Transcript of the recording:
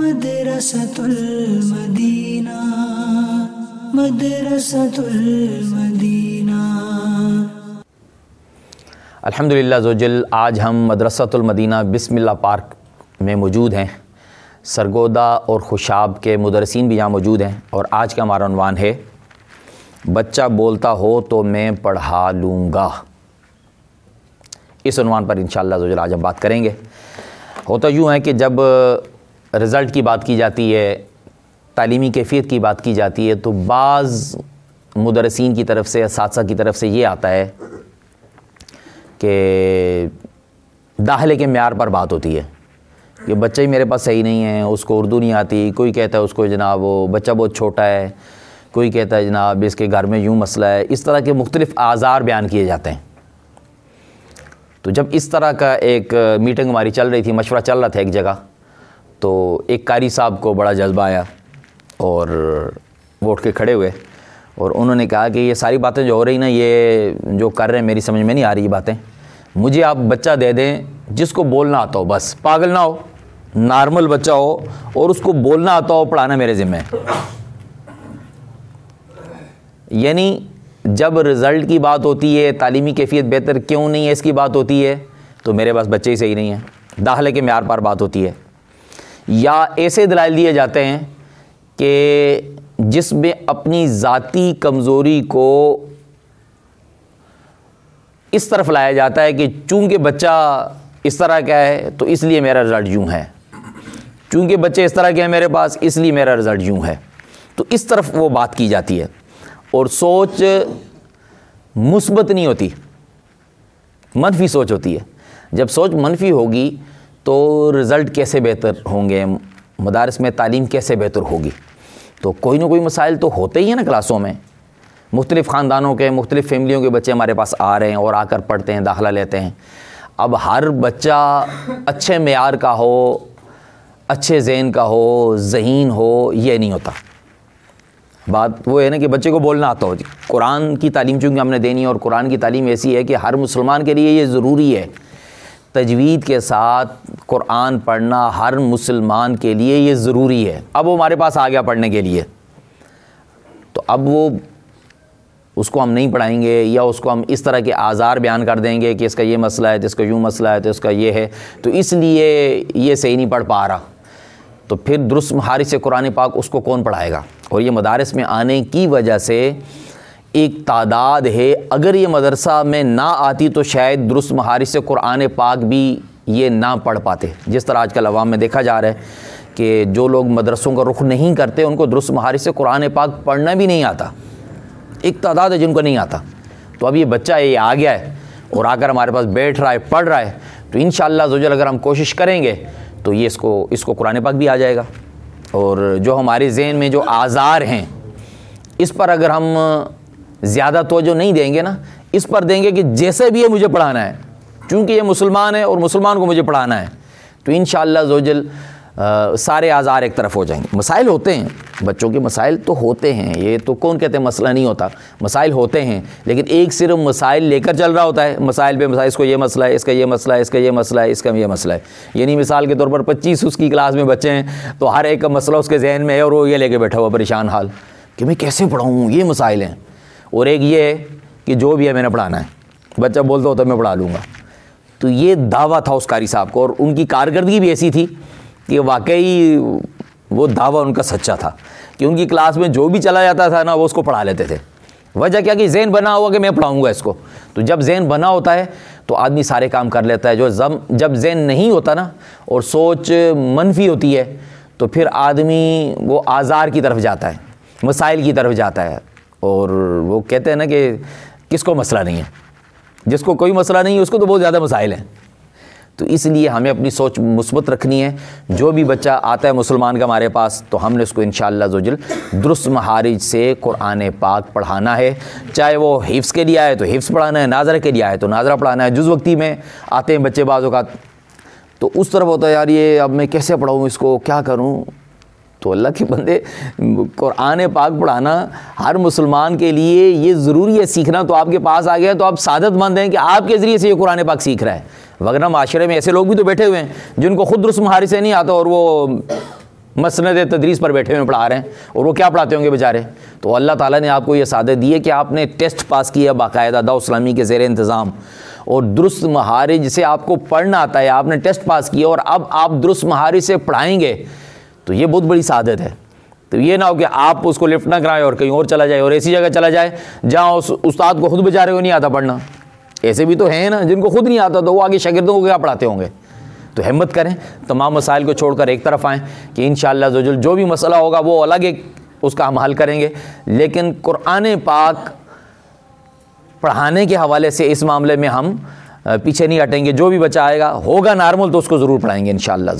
مدرسة المدینہ مدرسة المدینہ الحمد للہ زوجل، آج ہم مدرسۃ المدینہ بسم اللہ پارک میں موجود ہیں۔ سرگودا اور خوشاب کے مدرسین بھی یہاں موجود ہیں اور آج کا ہمارا عنوان ہے، بچہ بولتا ہو تو میں پڑھا لوں گا۔ اس عنوان پر انشاءاللہ شاء آج ہم بات کریں گے۔ ہوتا یوں ہے کہ جب رزلٹ کی بات کی جاتی ہے، تعلیمی کیفیت کی بات کی جاتی ہے، تو بعض مدرسین کی طرف سے، اساتذہ کی طرف سے یہ آتا ہے کہ داخلے کے معیار پر بات ہوتی ہے۔ کہ بچہ ہی میرے پاس صحیح نہیں ہے، اس کو اردو نہیں آتی، کوئی کہتا ہے اس کو جناب وہ بچہ بہت چھوٹا ہے، کوئی کہتا ہے جناب اس کے گھر میں یوں مسئلہ ہے۔ اس طرح کے مختلف آزار بیان کیے جاتے ہیں۔ تو جب اس طرح کا ایک میٹنگ ہماری چل رہی تھی، مشورہ چل رہا تھا ایک جگہ تو ایک قاری صاحب کو بڑا جذبہ آیا اور وہ اٹھ کے کھڑے ہوئے اور انہوں نے کہا کہ یہ ساری باتیں جو ہو رہی نا، یہ جو کر رہے ہیں، میری سمجھ میں نہیں آ رہی یہ باتیں۔ مجھے آپ بچہ دے دیں، جس کو بولنا آتا ہو، بس پاگل نہ ہو، نارمل بچہ ہو اور اس کو بولنا آتا ہو، پڑھانا میرے ذمہ یعنی جب رزلٹ کی بات ہوتی ہے، تعلیمی کیفیت بہتر کیوں نہیں ہے، اس کی بات ہوتی ہے، تو میرے پاس بچے ہی صحیح نہیں ہیں۔ داخلے کے معیار پر بات ہوتی ہے۔ یا ایسے دلائل دیے جاتے ہیں کہ جس میں اپنی ذاتی کمزوری کو اس طرف لایا جاتا ہے کہ چونکہ بچہ اس طرح کا ہے تو اس لیے میرا رزلٹ یوں ہے۔ چونکہ بچے اس طرح کے ہیں میرے پاس، اس لیے میرا رزلٹ یوں ہے۔ تو اس طرف وہ بات کی جاتی ہے۔ اور سوچ مثبت نہیں ہوتی، منفی سوچ ہوتی ہے۔ جب سوچ منفی ہوگی تو رزلٹ کیسے بہتر ہوں گے؟ مدارس میں تعلیم کیسے بہتر ہوگی؟ تو کوئی نہ کوئی مسائل تو ہوتے ہی ہیں نا کلاسوں میں۔ مختلف خاندانوں کے، مختلف فیملیوں کے بچے ہمارے پاس آ رہے ہیں اور آ کر پڑھتے ہیں، داخلہ لیتے ہیں۔ اب ہر بچہ اچھے معیار کا ہو، اچھے ذہن کا ہو، ذہین ہو، یہ نہیں ہوتا۔ بات وہ ہے نا کہ بچے کو بولنا آتا ہو۔ جی، قرآن کی تعلیم چونکہ ہم نے دینی ہے اور قرآن کی تعلیم ایسی ہے کہ ہر مسلمان کے لیے یہ ضروری ہے۔ تجوید کے ساتھ قرآن پڑھنا ہر مسلمان کے لیے یہ ضروری ہے۔ اب وہ ہمارے پاس آ گیا پڑھنے کے لیے۔ تو اب وہ اس کو ہم نہیں پڑھائیں گے یا اس کو ہم اس طرح کے آزار بیان کر دیں گے کہ اس کا یہ مسئلہ ہے، تو اس کا یوں مسئلہ ہے، تو اس کا یہ ہے۔ تو اس لیے یہ صحیح نہیں پڑھ پا رہا۔ تو پھر درست محارث سے قرآن پاک اس کو کون پڑھائے گا؟ اور یہ مدارس میں آنے کی وجہ سے ایک تعداد ہے۔ اگر یہ مدرسہ میں نہ آتی تو شاید درست محارث سے قرآن پاک بھی یہ نہ پڑھ پاتے۔ جس طرح آج کل عوام میں دیکھا جا رہا ہے کہ جو لوگ مدرسوں کا رخ نہیں کرتے، ان کو درست محارث سے قرآن پاک پڑھنا بھی نہیں آتا۔ ایک تعداد ہے جن کو نہیں آتا۔ تو اب یہ بچہ یہ آ گیا ہے اور آ کر ہمارے پاس بیٹھ رہا ہے، پڑھ رہا ہے، تو ان شاء اللہ زوجل اگر ہم کوشش کریں گے تو یہ اس کو اس کو قرآن پاک بھی آ جائے گا۔ اور جو ہمارے ذہن میں جو آزار ہیں، اس پر اگر ہم زیادہ توجہ نہیں دیں گے نا، اس پر دیں گے کہ جیسے بھی یہ مجھے پڑھانا ہے، چونکہ یہ مسلمان ہے اور مسلمان کو مجھے پڑھانا ہے، تو ان شاء اللہ زوجل سارے آزار ایک طرف ہو جائیں گے۔ مسائل ہوتے ہیں، بچوں کے مسائل تو ہوتے ہیں، یہ تو کون کہتے ہیں؟ مسئلہ نہیں ہوتا۔ مسائل ہوتے ہیں، لیکن ایک صرف مسائل لے کر چل رہا ہوتا ہے۔ مسائل پہ مسائل، اس کو یہ مسئلہ ہے، اس کا یہ مسئلہ ہے، اس کا یہ مسئلہ ہے، اس کا یہ مسئلہ ہے۔ یعنی مثال کے طور پر پچیس اس کی کلاس میں بچے ہیں، تو ہر ایک کا مسئلہ اس کے ذہن میں ہے اور وہ یہ لے کے بیٹھا ہوا پریشان حال۔ کہ میں کیسے پڑھاؤں؟ یہ مسائل ہیں۔ اور ایک یہ ہے کہ جو بھی ہے میں نے پڑھانا ہے۔ بچہ بولتا ہوتا ہے میں پڑھا لوں گا۔ تو یہ دعویٰ تھا اس قاری صاحب کو اور ان کی کارکردگی بھی ایسی تھی کہ واقعی وہ دعویٰ ان کا سچا تھا۔ کہ ان کی کلاس میں جو بھی چلا جاتا تھا نا وہ اس کو پڑھا لیتے تھے۔ وجہ کیا کہ ذہن بنا ہوا کہ میں پڑھاؤں گا اس کو۔ تو جب ذہن بنا ہوتا ہے تو آدمی سارے کام کر لیتا ہے۔ جو جب ذہن نہیں ہوتا نا اور سوچ منفی ہوتی ہے تو پھر آدمی وہ آزار کی طرف جاتا ہے، مسائل کی طرف جاتا ہے۔ اور وہ کہتے ہیں نا کہ کس کو مسئلہ نہیں ہے؟ جس کو کوئی مسئلہ نہیں ہے، اس کو تو بہت زیادہ مسائل ہیں۔ تو اس لیے ہمیں اپنی سوچ مثبت رکھنی ہے۔ جو بھی بچہ آتا ہے مسلمان کا ہمارے پاس، تو ہم نے اس کو انشاءاللہ شاء اللہ درست مہارج سے قرآن پاک پڑھانا ہے۔ چاہے وہ حفظ کے لیے آئے تو حفظ پڑھانا ہے، ناظرہ کے لیے آئے تو ناظرہ پڑھانا ہے۔ جز وقتی میں آتے ہیں بچے بعض اوقات، تو اس طرف ہوتا ہے، یار یہ اب میں کیسے پڑھاؤں اس کو؟ کیا کروں؟ تو اللہ کے بندے قرآن پاک پڑھانا ہر مسلمان کے لیے یہ ضروری ہے، سیکھنا تو آپ کے پاس آ گیا، تو آپ سعادت مند ہیں کہ آپ کے ذریعے سے یہ قرآن پاک سیکھ رہا ہے۔ وغیرہ معاشرے میں ایسے لوگ بھی تو بیٹھے ہوئے ہیں جن کو خود رسم حارث سے نہیں آتا اور وہ مسند تدریس پر بیٹھے ہوئے پڑھا رہے ہیں۔ اور وہ کیا پڑھاتے ہوں گے بیچارے؟ تو اللہ تعالیٰ نے آپ کو یہ سعادت دی ہے کہ آپ نے ٹیسٹ پاس کیا باقاعدہ دا اسلامی کے زیر انتظام۔ اور درست مہارے جسے آپ کو پڑھنا آتا ہے، آپ نے ٹیسٹ پاس کیا اور اب آپ درست مہارے سے پڑھائیں گے۔ تو یہ بہت بڑی سعادت ہے۔ تو یہ نہ ہو کہ آپ اس کو لفٹ نہ کرائیں اور کہیں اور چلا جائے اور ایسی جگہ چلا جائے جہاں اس استاد کو خود بیچارے کو نہیں آتا پڑھنا۔ ایسے بھی تو ہیں نا جن کو خود نہیں آتا تو وہ آگے شاگردوں کو کیا پڑھاتے ہوں گے؟ تو ہمت کریں۔ تمام مسائل کو چھوڑ کر ایک طرف آئیں کہ انشاءاللہ شاء اللہ جو بھی مسئلہ ہوگا وہ الگ ایک اس کا ہم حل کریں گے۔ لیکن قرآن پاک پڑھانے کے حوالے سے اس معاملے میں ہم پیچھے نہیں ہٹیں گے۔ جو بھی بچہ آئے گا، ہوگا نارمل تو اس کو ضرور پڑھائیں گے ان شاء اللہ